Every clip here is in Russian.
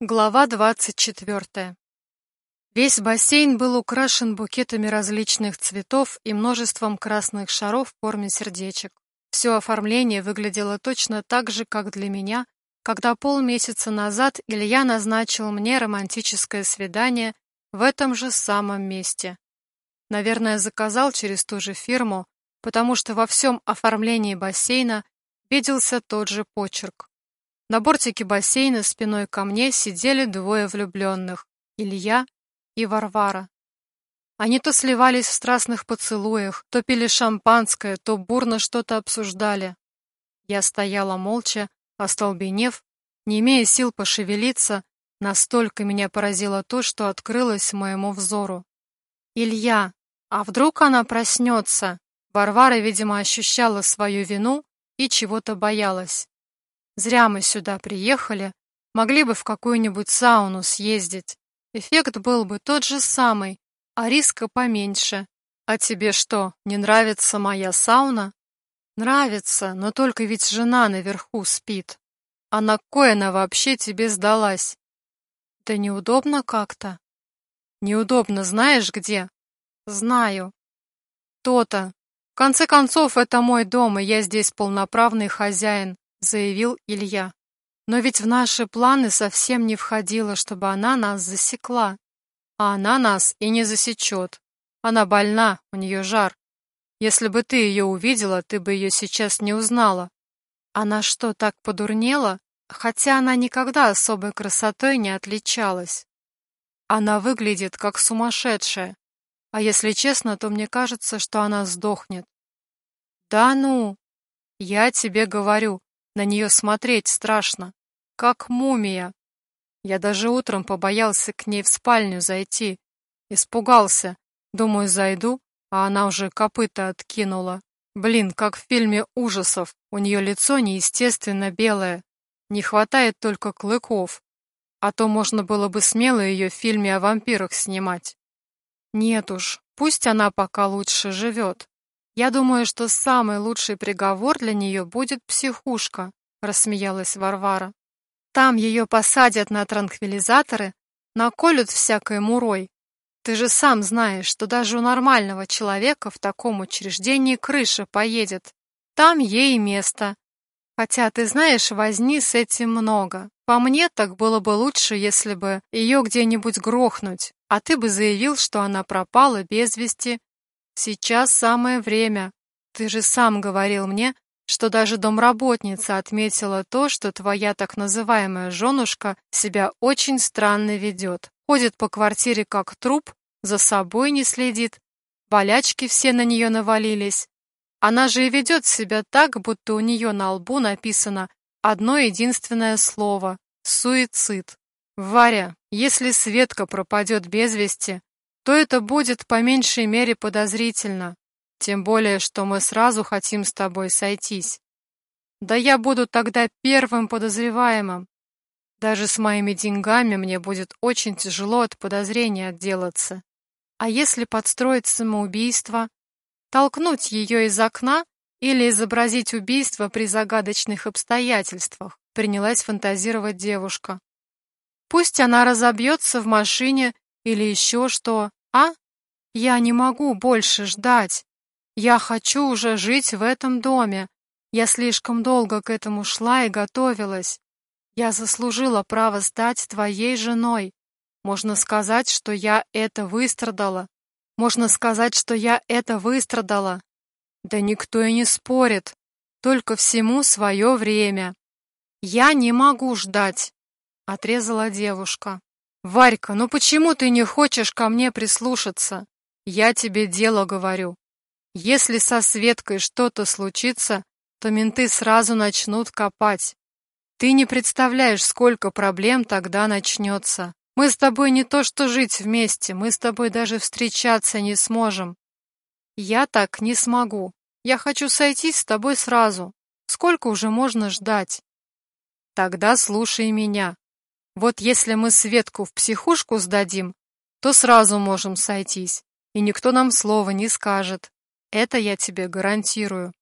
Глава двадцать четвертая. Весь бассейн был украшен букетами различных цветов и множеством красных шаров в форме сердечек. Все оформление выглядело точно так же, как для меня, когда полмесяца назад Илья назначил мне романтическое свидание в этом же самом месте. Наверное, заказал через ту же фирму, потому что во всем оформлении бассейна виделся тот же почерк. На бортике бассейна спиной ко мне сидели двое влюбленных — Илья и Варвара. Они то сливались в страстных поцелуях, то пили шампанское, то бурно что-то обсуждали. Я стояла молча, остолбенев, не имея сил пошевелиться, настолько меня поразило то, что открылось моему взору. «Илья, а вдруг она проснется?» Варвара, видимо, ощущала свою вину и чего-то боялась. Зря мы сюда приехали. Могли бы в какую-нибудь сауну съездить. Эффект был бы тот же самый, а риска поменьше. А тебе что, не нравится моя сауна? Нравится, но только ведь жена наверху спит. А на кой она вообще тебе сдалась? Да неудобно как-то. Неудобно знаешь где? Знаю. То-то. В конце концов, это мой дом, и я здесь полноправный хозяин. — заявил Илья. «Но ведь в наши планы совсем не входило, чтобы она нас засекла. А она нас и не засечет. Она больна, у нее жар. Если бы ты ее увидела, ты бы ее сейчас не узнала. Она что, так подурнела? Хотя она никогда особой красотой не отличалась. Она выглядит как сумасшедшая. А если честно, то мне кажется, что она сдохнет. Да ну, я тебе говорю, на нее смотреть страшно, как мумия. Я даже утром побоялся к ней в спальню зайти. Испугался. Думаю, зайду, а она уже копыта откинула. Блин, как в фильме ужасов. У нее лицо неестественно белое. Не хватает только клыков. А то можно было бы смело ее в фильме о вампирах снимать. Нет уж, пусть она пока лучше живет. «Я думаю, что самый лучший приговор для нее будет психушка», — рассмеялась Варвара. «Там ее посадят на транквилизаторы, наколют всякой мурой. Ты же сам знаешь, что даже у нормального человека в таком учреждении крыша поедет. Там ей место. Хотя, ты знаешь, возни с этим много. По мне, так было бы лучше, если бы ее где-нибудь грохнуть, а ты бы заявил, что она пропала без вести, Сейчас самое время. Ты же сам говорил мне, что даже домработница отметила то, что твоя так называемая женушка себя очень странно ведет. Ходит по квартире как труп, за собой не следит, болячки все на нее навалились. Она же и ведет себя так, будто у нее на лбу написано одно единственное слово — суицид. Варя, если Светка пропадет без вести, то это будет по меньшей мере подозрительно. Тем более, что мы сразу хотим с тобой сойтись. Да я буду тогда первым подозреваемым. Даже с моими деньгами мне будет очень тяжело от подозрения отделаться. А если подстроить самоубийство? Толкнуть ее из окна или изобразить убийство при загадочных обстоятельствах? Принялась фантазировать девушка. Пусть она разобьется в машине или еще что, а? Я не могу больше ждать. Я хочу уже жить в этом доме. Я слишком долго к этому шла и готовилась. Я заслужила право стать твоей женой. Можно сказать, что я это выстрадала. Можно сказать, что я это выстрадала. Да никто и не спорит. Только всему свое время. Я не могу ждать, отрезала девушка. «Варька, ну почему ты не хочешь ко мне прислушаться? Я тебе дело говорю. Если со Светкой что-то случится, то менты сразу начнут копать. Ты не представляешь, сколько проблем тогда начнется. Мы с тобой не то что жить вместе, мы с тобой даже встречаться не сможем. Я так не смогу. Я хочу сойтись с тобой сразу. Сколько уже можно ждать? Тогда слушай меня. Вот если мы Светку в психушку сдадим, то сразу можем сойтись, и никто нам слова не скажет. Это я тебе гарантирую.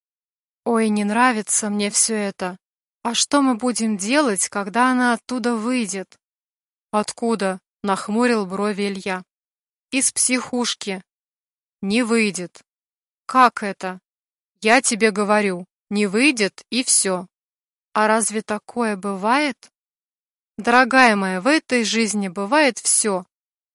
Ой, не нравится мне все это. А что мы будем делать, когда она оттуда выйдет? Откуда? Нахмурил брови Илья. Из психушки. Не выйдет. Как это? Я тебе говорю, не выйдет и все. А разве такое бывает? Дорогая моя, в этой жизни бывает все.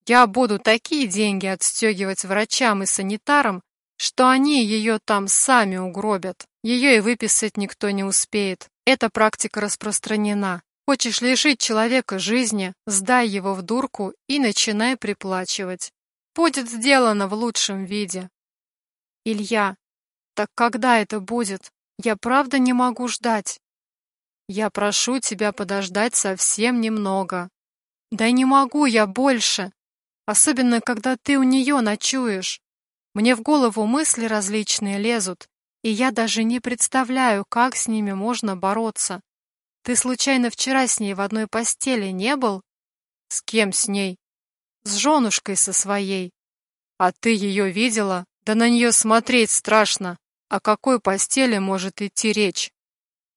Я буду такие деньги отстегивать врачам и санитарам, что они ее там сами угробят. Ее и выписать никто не успеет. Эта практика распространена. Хочешь лишить человека жизни, сдай его в дурку и начинай приплачивать. Будет сделано в лучшем виде. Илья, так когда это будет? Я правда не могу ждать. Я прошу тебя подождать совсем немного. Да не могу я больше. Особенно, когда ты у нее ночуешь. Мне в голову мысли различные лезут, и я даже не представляю, как с ними можно бороться. Ты случайно вчера с ней в одной постели не был? С кем с ней? С женушкой со своей. А ты ее видела? Да на нее смотреть страшно. О какой постели может идти речь?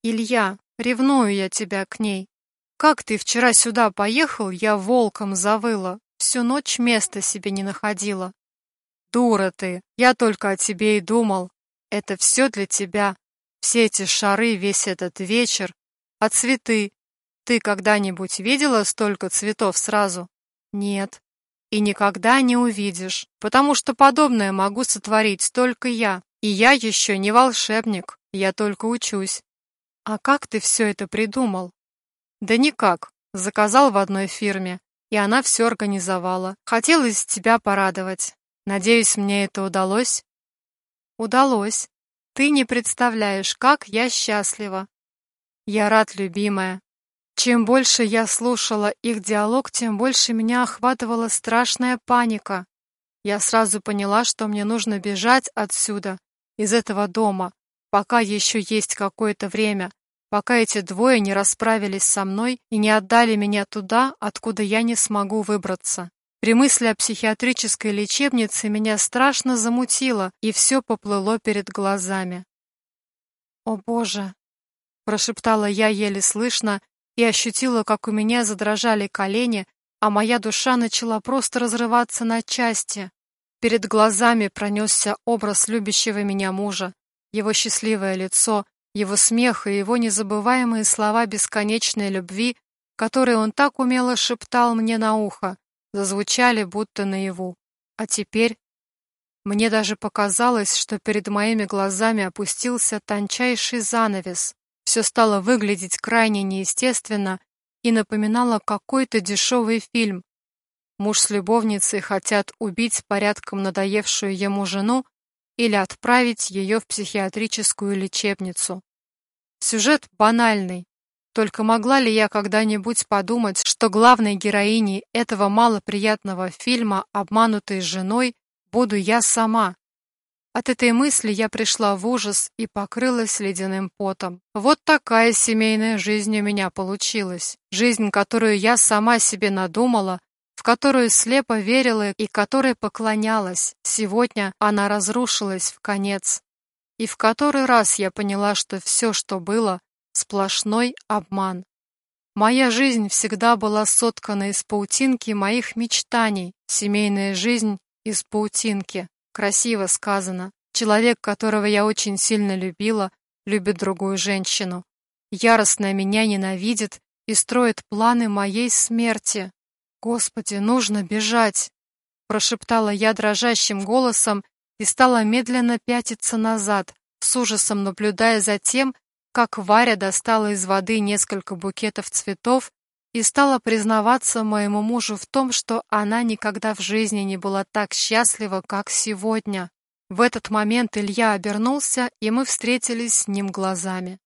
Илья, ревную я тебя к ней. Как ты вчера сюда поехал, я волком завыла. Всю ночь места себе не находила. Дура ты, я только о тебе и думал. Это все для тебя. Все эти шары, весь этот вечер. А цветы? Ты когда-нибудь видела столько цветов сразу? Нет. И никогда не увидишь, потому что подобное могу сотворить только я. И я еще не волшебник, я только учусь. А как ты все это придумал? Да никак. Заказал в одной фирме, и она все организовала. Хотелось тебя порадовать. Надеюсь, мне это удалось? Удалось. Ты не представляешь, как я счастлива. Я рад, любимая. Чем больше я слушала их диалог, тем больше меня охватывала страшная паника. Я сразу поняла, что мне нужно бежать отсюда, из этого дома, пока еще есть какое-то время, пока эти двое не расправились со мной и не отдали меня туда, откуда я не смогу выбраться. При мысли о психиатрической лечебнице меня страшно замутило, и все поплыло перед глазами. «О боже!» – прошептала я еле слышно и ощутила, как у меня задрожали колени, а моя душа начала просто разрываться на части. Перед глазами пронесся образ любящего меня мужа, его счастливое лицо, его смех и его незабываемые слова бесконечной любви, которые он так умело шептал мне на ухо, зазвучали будто наяву. А теперь мне даже показалось, что перед моими глазами опустился тончайший занавес. Все стало выглядеть крайне неестественно и напоминало какой-то дешевый фильм, Муж с любовницей хотят убить порядком надоевшую ему жену или отправить ее в психиатрическую лечебницу. Сюжет банальный. Только могла ли я когда-нибудь подумать, что главной героиней этого малоприятного фильма «Обманутой женой» буду я сама? От этой мысли я пришла в ужас и покрылась ледяным потом. Вот такая семейная жизнь у меня получилась. Жизнь, которую я сама себе надумала, которую слепо верила и которой поклонялась. Сегодня она разрушилась в конец. И в который раз я поняла, что все, что было, сплошной обман. Моя жизнь всегда была соткана из паутинки моих мечтаний, семейная жизнь из паутинки. Красиво сказано. Человек, которого я очень сильно любила, любит другую женщину. Яростно меня ненавидит и строит планы моей смерти. «Господи, нужно бежать!» Прошептала я дрожащим голосом и стала медленно пятиться назад, с ужасом наблюдая за тем, как Варя достала из воды несколько букетов цветов и стала признаваться моему мужу в том, что она никогда в жизни не была так счастлива, как сегодня. В этот момент Илья обернулся, и мы встретились с ним глазами.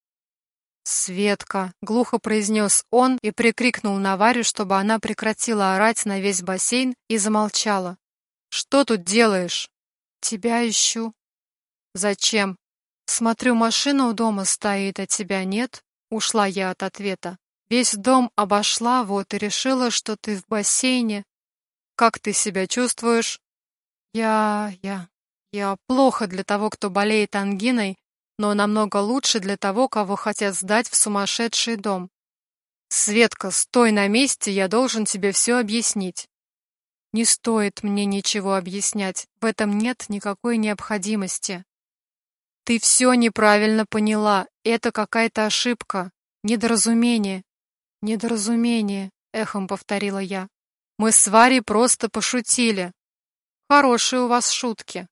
«Светка!» — глухо произнес он и прикрикнул на Варю, чтобы она прекратила орать на весь бассейн и замолчала. «Что тут делаешь?» «Тебя ищу». «Зачем?» «Смотрю, машина у дома стоит, а тебя нет». Ушла я от ответа. «Весь дом обошла, вот и решила, что ты в бассейне». «Как ты себя чувствуешь?» «Я... я... я плохо для того, кто болеет ангиной, но намного лучше для того, кого хотят сдать в сумасшедший дом. Светка, стой на месте, я должен тебе все объяснить. Не стоит мне ничего объяснять, в этом нет никакой необходимости. Ты все неправильно поняла, это какая-то ошибка, недоразумение. Недоразумение, эхом повторила я. Мы с Варей просто пошутили. Хорошие у вас шутки.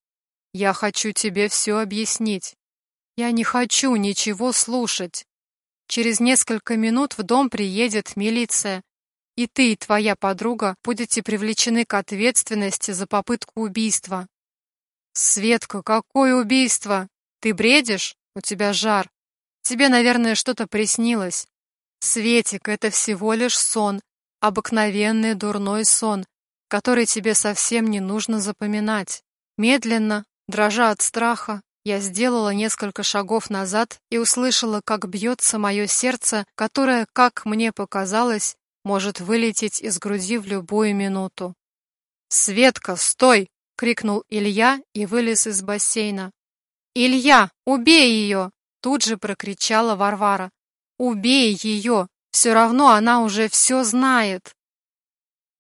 Я хочу тебе все объяснить. Я не хочу ничего слушать. Через несколько минут в дом приедет милиция, и ты и твоя подруга будете привлечены к ответственности за попытку убийства. Светка, какое убийство? Ты бредишь? У тебя жар. Тебе, наверное, что-то приснилось. Светик, это всего лишь сон, обыкновенный дурной сон, который тебе совсем не нужно запоминать. Медленно, дрожа от страха, я сделала несколько шагов назад и услышала, как бьется мое сердце, которое, как мне показалось, может вылететь из груди в любую минуту. «Светка, стой!» — крикнул Илья и вылез из бассейна. «Илья, убей ее!» — тут же прокричала Варвара. «Убей ее! Все равно она уже все знает!»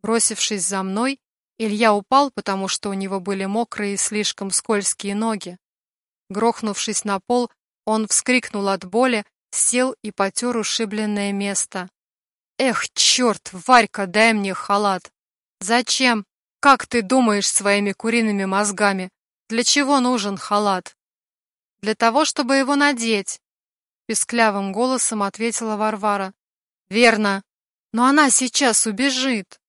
Бросившись за мной, Илья упал, потому что у него были мокрые и слишком скользкие ноги. Грохнувшись на пол, он вскрикнул от боли, сел и потер ушибленное место. Эх, черт, Варька, дай мне халат. Зачем? Как ты думаешь своими куриными мозгами? Для чего нужен халат? Для того, чтобы его надеть. Песклявым голосом ответила Варвара. Верно. Но она сейчас убежит.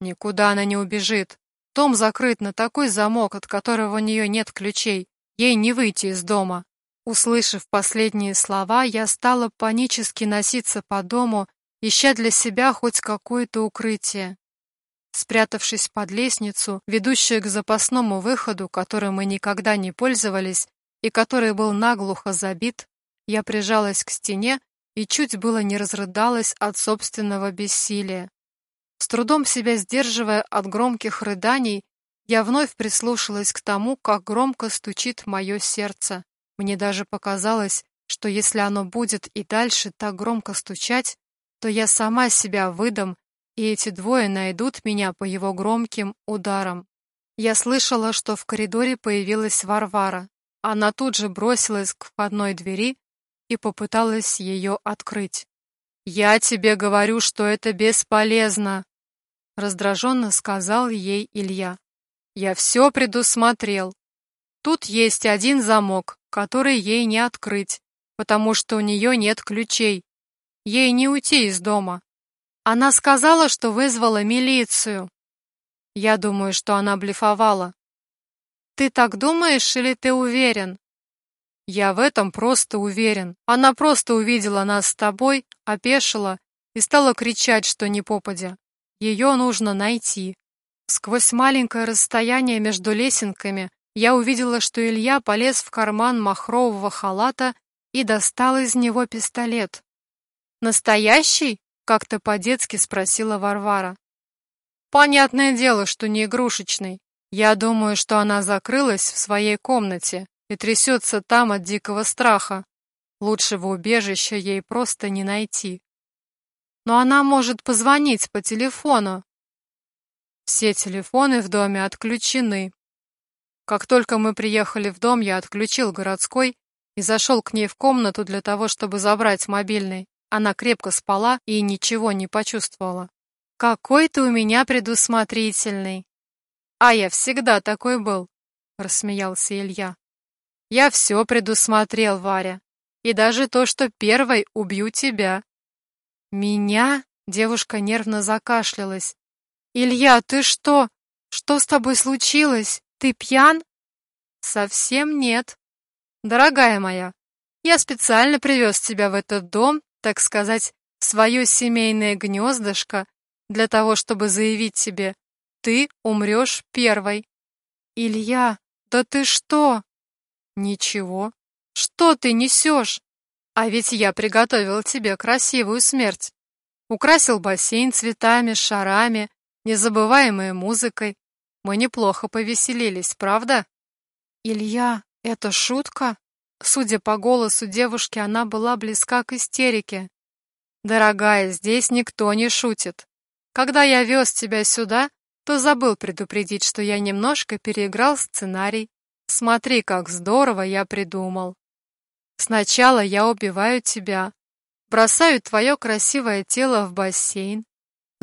Никуда она не убежит. Дом закрыт на такой замок, от которого у нее нет ключей. Ей не выйти из дома. Услышав последние слова, я стала панически носиться по дому, ища для себя хоть какое-то укрытие. Спрятавшись под лестницу, ведущую к запасному выходу, которым мы никогда не пользовались и который был наглухо забит, я прижалась к стене и чуть было не разрыдалась от собственного бессилия. С трудом себя сдерживая от громких рыданий, я вновь прислушалась к тому, как громко стучит мое сердце. Мне даже показалось, что если оно будет и дальше так громко стучать, то я сама себя выдам, и эти двое найдут меня по его громким ударам. Я слышала, что в коридоре появилась Варвара. Она тут же бросилась к входной двери и попыталась ее открыть. «Я тебе говорю, что это бесполезно!» Раздраженно сказал ей Илья. «Я все предусмотрел. Тут есть один замок, который ей не открыть, потому что у нее нет ключей, Ей не уйти из дома. Она сказала, что вызвала милицию. Я думаю, что она блефовала. Ты так думаешь или ты уверен? Я в этом просто уверен. Она просто увидела нас с тобой, опешила и стала кричать, что не попадя. Ее нужно найти. Сквозь маленькое расстояние между лесенками я увидела, что Илья полез в карман махрового халата и достал из него пистолет. «Настоящий?» — как-то по-детски спросила Варвара. «Понятное дело, что не игрушечный. Я думаю, что она закрылась в своей комнате и трясется там от дикого страха. Лучшего убежища ей просто не найти. Но она может позвонить по телефону. Все телефоны в доме отключены. Как только мы приехали в дом, я отключил городской и зашел к ней в комнату для того, чтобы забрать мобильный. Она крепко спала и ничего не почувствовала. «Какой ты у меня предусмотрительный!» «А я всегда такой был», — рассмеялся Илья. «Я все предусмотрел, Варя, и даже то, что первой убью тебя». «Меня?» — девушка нервно закашлялась. «Илья, ты что? Что с тобой случилось? Ты пьян?» «Совсем нет. Дорогая моя, я специально привез тебя в этот дом так сказать, свое семейное гнездышко для того, чтобы заявить тебе «ты умрешь первой». «Илья, да ты что?» «Ничего. Что ты несешь? А ведь я приготовил тебе красивую смерть. Украсил бассейн цветами, шарами, незабываемой музыкой. Мы неплохо повеселились, правда?» «Илья, это шутка?» Судя по голосу девушки, она была близка к истерике. Дорогая, здесь никто не шутит. Когда я вез тебя сюда, то забыл предупредить, что я немножко переиграл сценарий. Смотри, как здорово я придумал. Сначала я убиваю тебя, бросаю твое красивое тело в бассейн,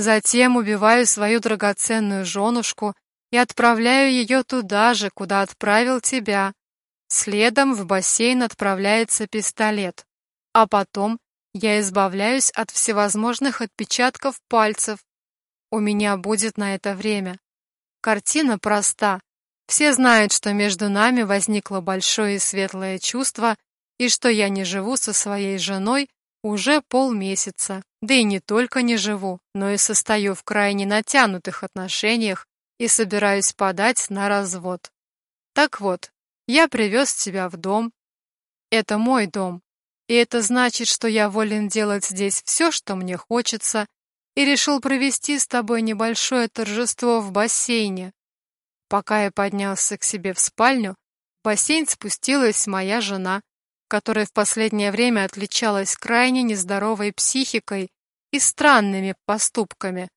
затем убиваю свою драгоценную женушку и отправляю ее туда же, куда отправил тебя. Следом в бассейн отправляется пистолет, а потом я избавляюсь от всевозможных отпечатков пальцев. У меня будет на это время. Картина проста. Все знают, что между нами возникло большое и светлое чувство, и что я не живу со своей женой уже полмесяца. Да и не только не живу, но и состою в крайне натянутых отношениях и собираюсь подать на развод. Так вот, я привез тебя в дом. Это мой дом, и это значит, что я волен делать здесь все, что мне хочется, и решил провести с тобой небольшое торжество в бассейне. Пока я поднялся к себе в спальню, в бассейн спустилась моя жена, которая в последнее время отличалась крайне нездоровой психикой и странными поступками.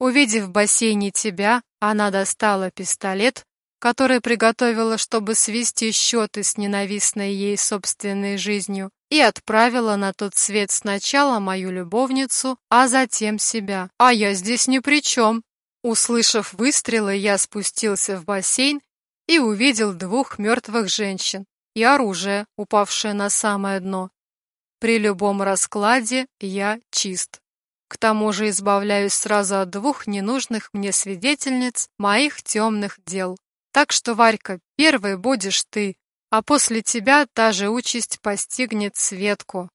Увидев в бассейне тебя, она достала пистолет, который приготовила, чтобы свести счеты с ненавистной ей собственной жизнью, и отправила на тот свет сначала мою любовницу, а затем себя. А я здесь ни при чем. Услышав выстрелы, я спустился в бассейн и увидел двух мертвых женщин и оружие, упавшее на самое дно. При любом раскладе я чист. К тому же избавляюсь сразу от двух ненужных мне свидетельниц моих темных дел. Так что, Варька, первой будешь ты, а после тебя та же участь постигнет Светку.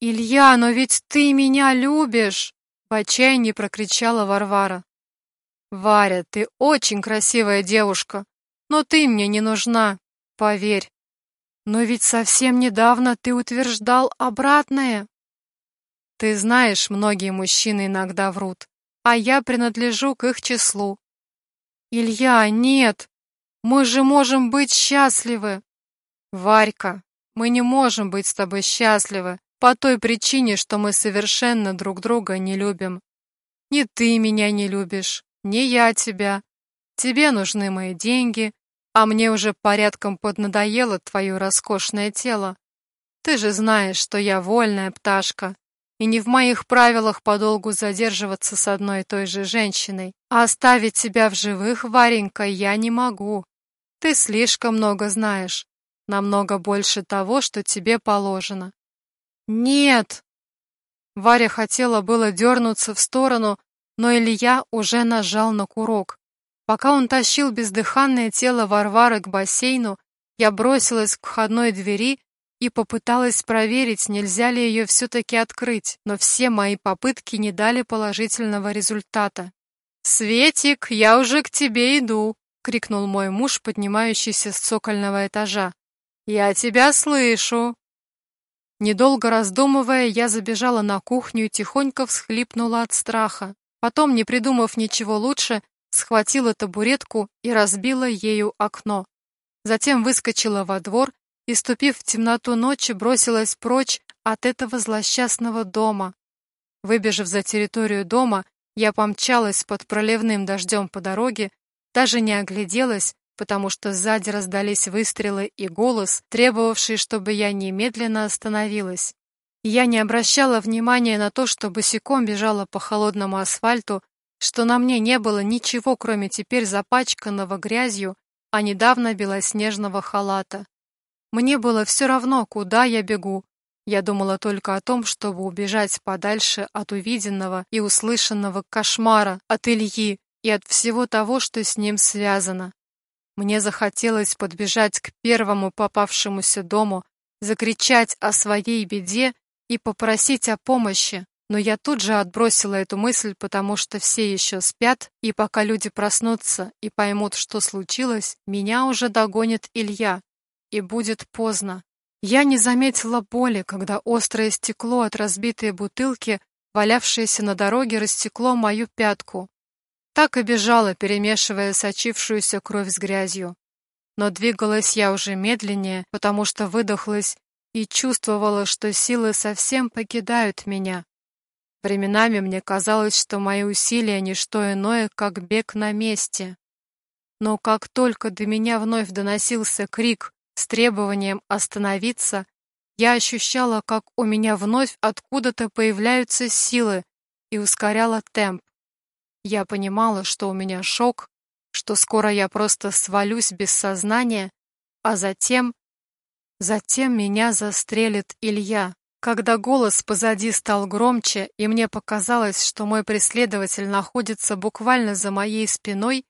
«Илья, но ведь ты меня любишь!» — в отчаянии прокричала Варвара. «Варя, ты очень красивая девушка, но ты мне не нужна, поверь. Но ведь совсем недавно ты утверждал обратное». Ты знаешь, многие мужчины иногда врут, а я принадлежу к их числу. Илья, нет, мы же можем быть счастливы. Варька, мы не можем быть с тобой счастливы по той причине, что мы совершенно друг друга не любим. Ни ты меня не любишь, ни я тебя. Тебе нужны мои деньги, а мне уже порядком поднадоело твое роскошное тело. Ты же знаешь, что я вольная пташка, и не в моих правилах подолгу задерживаться с одной и той же женщиной. А оставить тебя в живых, Варенька, я не могу. Ты слишком много знаешь, намного больше того, что тебе положено. Нет! Варя хотела было дернуться в сторону, но Илья уже нажал на курок. Пока он тащил бездыханное тело Варвары к бассейну, я бросилась к входной двери и попыталась проверить, нельзя ли ее все-таки открыть, но все мои попытки не дали положительного результата. «Светик, я уже к тебе иду!» — крикнул мой муж, поднимающийся с цокольного этажа. «Я тебя слышу!» Недолго раздумывая, я забежала на кухню и тихонько всхлипнула от страха. Потом, не придумав ничего лучше, схватила табуретку и разбила ею окно. Затем выскочила во двор и, ступив в темноту ночи, бросилась прочь от этого злосчастного дома. Выбежав за территорию дома, я помчалась под проливным дождем по дороге, даже не огляделась, потому что сзади раздались выстрелы и голос, требовавший, чтобы я немедленно остановилась. Я не обращала внимания на то, что босиком бежала по холодному асфальту, что на мне не было ничего, кроме теперь запачканного грязью, а недавно белоснежного халата. Мне было все равно, куда я бегу. Я думала только о том, чтобы убежать подальше от увиденного и услышанного кошмара, от Ильи и от всего того, что с ним связано. Мне захотелось подбежать к первому попавшемуся дому, закричать о своей беде и попросить о помощи, но я тут же отбросила эту мысль, потому что все еще спят, и пока люди проснутся и поймут, что случилось, меня уже догонит Илья, и будет поздно. Я не заметила боли, когда острое стекло от разбитой бутылки, валявшееся на дороге, растекло мою пятку. Так и бежала, перемешивая сочившуюся кровь с грязью. Но двигалась я уже медленнее, потому что выдохлась и чувствовала, что силы совсем покидают меня. Временами мне казалось, что мои усилия — не что иное, как бег на месте. Но как только до меня вновь доносился крик с требованием остановиться, я ощущала, как у меня вновь откуда-то появляются силы и ускоряла темп. Я понимала, что у меня шок, что скоро я просто свалюсь без сознания, а затем... Затем меня застрелит Илья. Когда голос позади стал громче, и мне показалось, что мой преследователь находится буквально за моей спиной,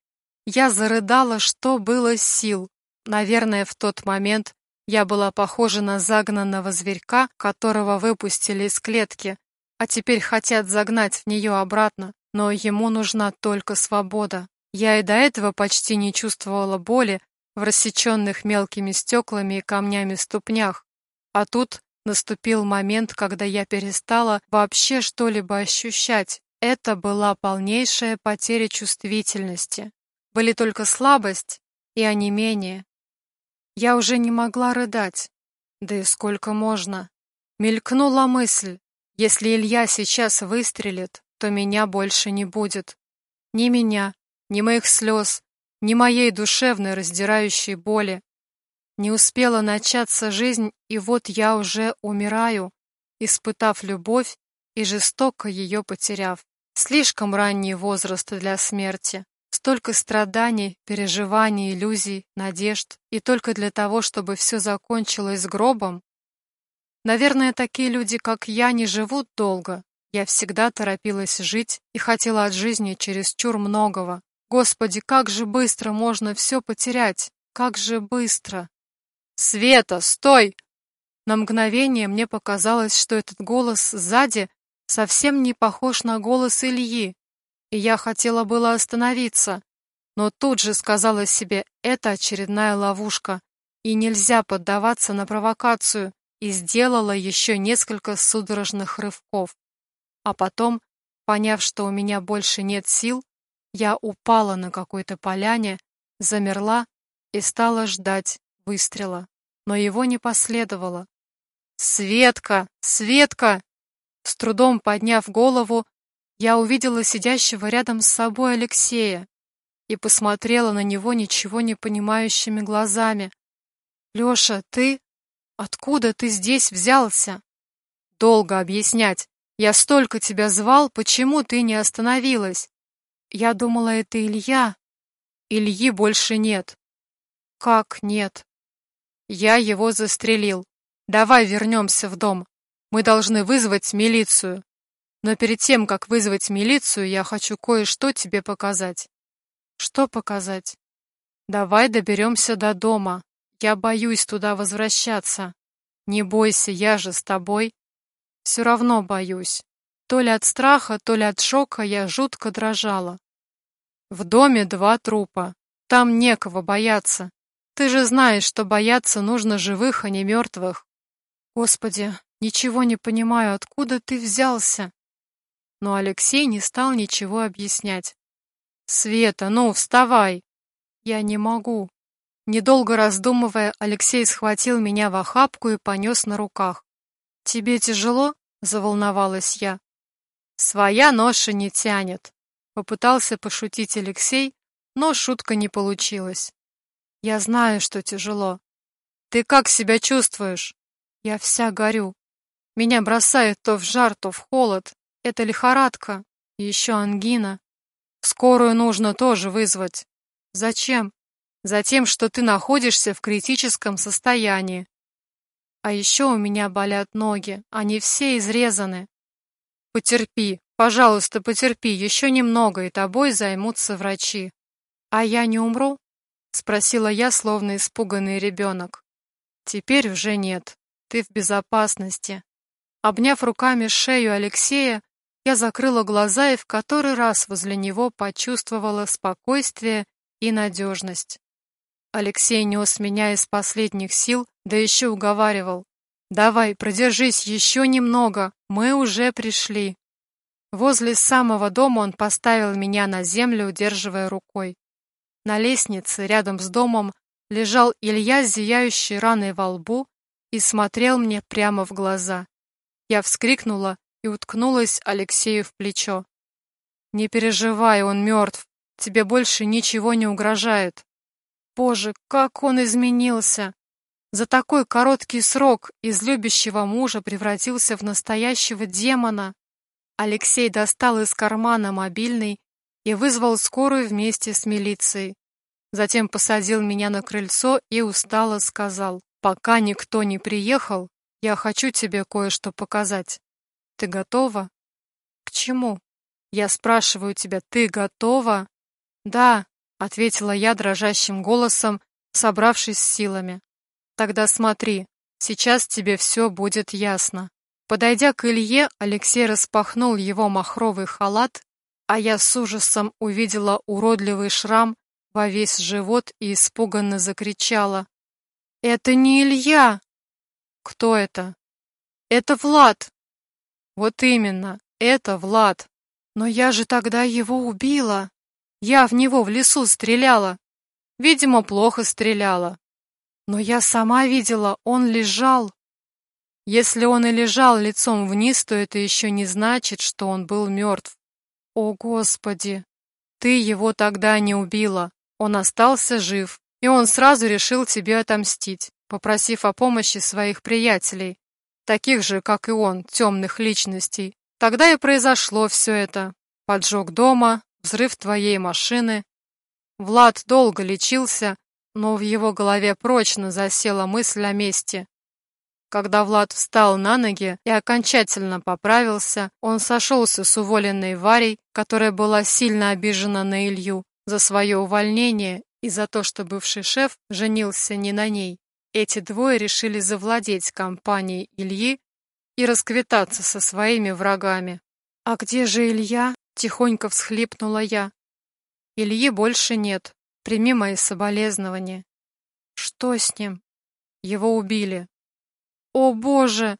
я зарыдала, что было сил. Наверное, в тот момент я была похожа на загнанного зверька, которого выпустили из клетки, а теперь хотят загнать в нее обратно, но ему нужна только свобода. Я и до этого почти не чувствовала боли в рассеченных мелкими стеклами и камнями ступнях, а тут Наступил момент, когда я перестала вообще что-либо ощущать. Это была полнейшая потеря чувствительности. Были только слабость и онемение. Я уже не могла рыдать. Да и сколько можно. Мелькнула мысль, если Илья сейчас выстрелит, то меня больше не будет. Ни меня, ни моих слез, ни моей душевной раздирающей боли. Не успела начаться жизнь, и вот я уже умираю, испытав любовь и жестоко ее потеряв. Слишком ранний возраст для смерти. Столько страданий, переживаний, иллюзий, надежд. И только для того, чтобы все закончилось гробом? Наверное, такие люди, как я, не живут долго. Я всегда торопилась жить и хотела от жизни чересчур многого. Господи, как же быстро можно все потерять! Как же быстро! «Света, стой!» На мгновение мне показалось, что этот голос сзади совсем не похож на голос Ильи, и я хотела было остановиться, но тут же сказала себе, это очередная ловушка, и нельзя поддаваться на провокацию, и сделала еще несколько судорожных рывков. А потом, поняв, что у меня больше нет сил, я упала на какой-то поляне, замерла и стала ждать выстрела но его не последовало. «Светка! Светка!» С трудом подняв голову, я увидела сидящего рядом с собой Алексея и посмотрела на него ничего не понимающими глазами. «Леша, ты? Откуда ты здесь взялся?» «Долго объяснять. Я столько тебя звал, почему ты не остановилась?» «Я думала, это Илья. Ильи больше нет». «Как нет?» Я его застрелил. Давай вернемся в дом. Мы должны вызвать милицию. Но перед тем, как вызвать милицию, я хочу кое-что тебе показать. Что показать? Давай доберемся до дома. Я боюсь туда возвращаться. Не бойся, я же с тобой. Все равно боюсь. То ли от страха, то ли от шока я жутко дрожала. В доме два трупа. Там некого бояться. Ты же знаешь, что бояться нужно живых, а не мертвых. Господи, ничего не понимаю, откуда ты взялся? Но Алексей не стал ничего объяснять. Света, ну, вставай. Я не могу. Недолго раздумывая, Алексей схватил меня в охапку и понес на руках. Тебе тяжело? Заволновалась я. Своя ноша не тянет. Попытался пошутить Алексей, но шутка не получилась. Я знаю, что тяжело. Ты как себя чувствуешь? Я вся горю. Меня бросает то в жар, то в холод. Это лихорадка. Еще ангина. Скорую нужно тоже вызвать. Зачем? Затем, что ты находишься в критическом состоянии. А еще у меня болят ноги. Они все изрезаны. Потерпи, пожалуйста, потерпи еще немного, и тобой займутся врачи. А я не умру? — спросила я, словно испуганный ребенок. «Теперь уже нет. Ты в безопасности». Обняв руками шею Алексея, я закрыла глаза и в который раз возле него почувствовала спокойствие и надежность. Алексей нес меня из последних сил, да еще уговаривал. «Давай, продержись еще немного, мы уже пришли». Возле самого дома он поставил меня на землю, удерживая рукой. На лестнице рядом с домом лежал Илья с зияющей раной во лбу и смотрел мне прямо в глаза. Я вскрикнула и уткнулась Алексею в плечо. «Не переживай, он мертв. Тебе больше ничего не угрожает». Боже, как он изменился! За такой короткий срок из любящего мужа превратился в настоящего демона. Алексей достал из кармана мобильный и вызвал скорую вместе с милицией. Затем посадил меня на крыльцо и устало сказал, «Пока никто не приехал, я хочу тебе кое-что показать. Ты готова?» «К чему?» «Я спрашиваю тебя, ты готова?» «Да», — ответила я дрожащим голосом, собравшись с силами. «Тогда смотри, сейчас тебе все будет ясно». Подойдя к Илье, Алексей распахнул его махровый халат, а я с ужасом увидела уродливый шрам во весь живот и испуганно закричала. «Это не Илья!» «Кто это?» «Это Влад!» «Вот именно, это Влад! Но я же тогда его убила! Я в него в лесу стреляла! Видимо, плохо стреляла. Но я сама видела, он лежал. Если он и лежал лицом вниз, то это еще не значит, что он был мертв. О, Господи! Ты его тогда не убила. Он остался жив, и он сразу решил тебе отомстить, попросив о помощи своих приятелей, таких же, как и он, темных личностей. Тогда и произошло все это. Поджог дома, взрыв твоей машины. Влад долго лечился, но в его голове прочно засела мысль о мести. Когда Влад встал на ноги и окончательно поправился, он сошелся с уволенной Варей, которая была сильно обижена на Илью за свое увольнение и за то, что бывший шеф женился не на ней. Эти двое решили завладеть компанией Ильи и расквитаться со своими врагами. «А где же Илья?» — тихонько всхлипнула я. «Ильи больше нет. Прими мои соболезнования». «Что с ним?» «Его убили». «О, Боже!»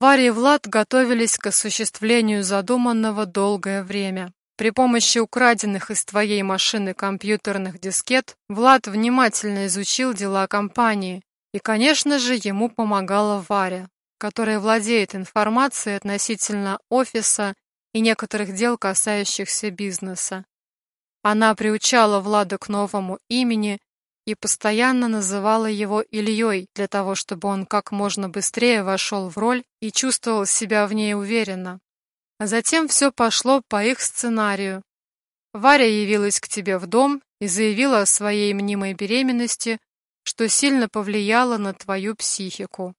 Варя и Влад готовились к осуществлению задуманного долгое время. При помощи украденных из твоей машины компьютерных дискет Влад внимательно изучил дела компании, и, конечно же, ему помогала Варя, которая владеет информацией относительно офиса и некоторых дел, касающихся бизнеса. Она приучала Влада к новому имени и постоянно называла его Ильей для того, чтобы он как можно быстрее вошел в роль и чувствовал себя в ней уверенно. А затем все пошло по их сценарию. Варя явилась к тебе в дом и заявила о своей мнимой беременности, что сильно повлияло на твою психику.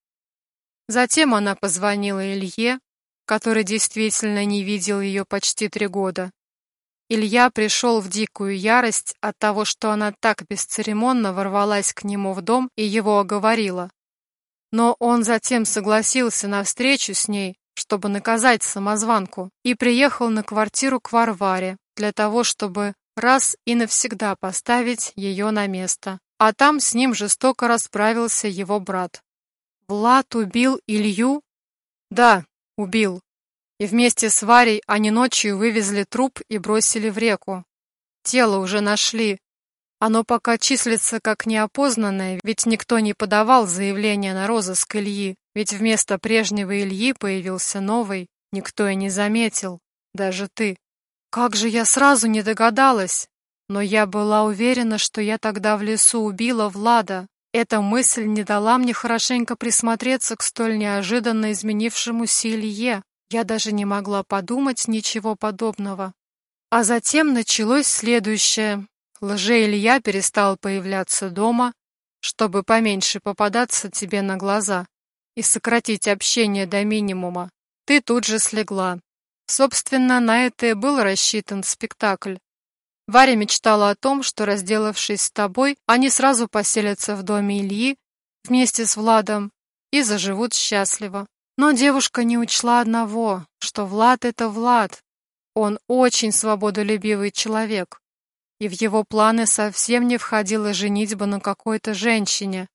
Затем она позвонила Илье, который действительно не видел ее почти три года. Илья пришел в дикую ярость от того, что она так бесцеремонно ворвалась к нему в дом и его оговорила. Но он затем согласился на встречу с ней, чтобы наказать самозванку, и приехал на квартиру к Варваре для того, чтобы раз и навсегда поставить ее на место. А там с ним жестоко расправился его брат. Влад убил Илью? Да, убил. И вместе с Варей они ночью вывезли труп и бросили в реку. Тело уже нашли. Оно пока числится как неопознанное, ведь никто не подавал заявление на розыск Ильи. Ведь вместо прежнего Ильи появился новый, никто и не заметил, даже ты. Как же я сразу не догадалась? Но я была уверена, что я тогда в лесу убила Влада. Эта мысль не дала мне хорошенько присмотреться к столь неожиданно изменившемуся Илье. Я даже не могла подумать ничего подобного. А затем началось следующее. Лже-Илья перестал появляться дома, чтобы поменьше попадаться тебе на глаза и сократить общение до минимума, ты тут же слегла. Собственно, на это и был рассчитан спектакль. Варя мечтала о том, что, разделавшись с тобой, они сразу поселятся в доме Ильи вместе с Владом и заживут счастливо. Но девушка не учла одного, что Влад — это Влад. Он очень свободолюбивый человек, и в его планы совсем не входила женитьба на какой-то женщине,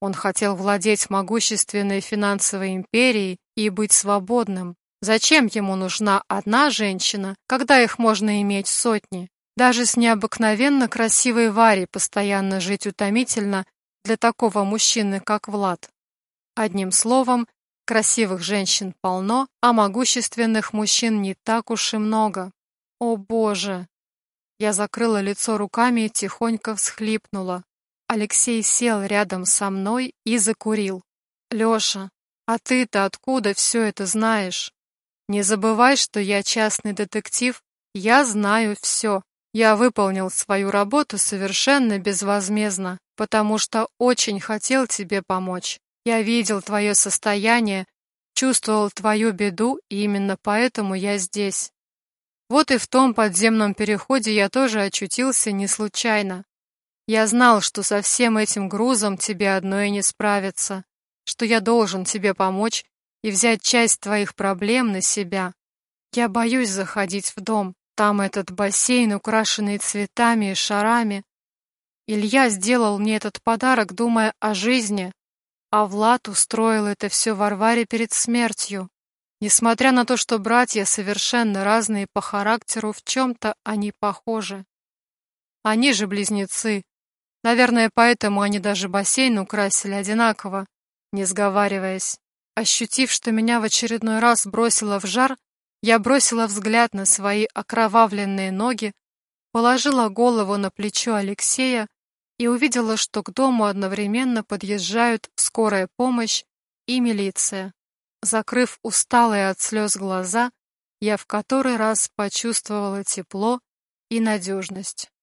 он хотел владеть могущественной финансовой империей и быть свободным. Зачем ему нужна одна женщина, когда их можно иметь сотни? Даже с необыкновенно красивой Варей постоянно жить утомительно для такого мужчины, как Влад. Одним словом, Красивых женщин полно, а могущественных мужчин не так уж и много. О боже! Я закрыла лицо руками и тихонько всхлипнула. Алексей сел рядом со мной и закурил. «Леша, а ты-то откуда все это знаешь? Не забывай, что я частный детектив, я знаю все. Я выполнил свою работу совершенно безвозмездно, потому что очень хотел тебе помочь. Я видел твое состояние, чувствовал твою беду, и именно поэтому я здесь. Вот и в том подземном переходе я тоже очутился не случайно. Я знал, что со всем этим грузом тебе одной не справиться, что я должен тебе помочь и взять часть твоих проблем на себя. Я боюсь заходить в дом. Там этот бассейн, украшенный цветами и шарами. Илья сделал мне этот подарок, думая о жизни, а Влад устроил это все Варваре перед смертью. Несмотря на то, что братья совершенно разные по характеру, в чем-то они похожи. Они же близнецы. Наверное, поэтому они даже бассейн украсили одинаково, не сговариваясь. Ощутив, что меня в очередной раз бросило в жар, я бросила взгляд на свои окровавленные ноги, положила голову на плечо Алексея и увидела, что к дому одновременно подъезжают скорая помощь и милиция. Закрыв усталые от слез глаза, я в который раз почувствовала тепло и надежность.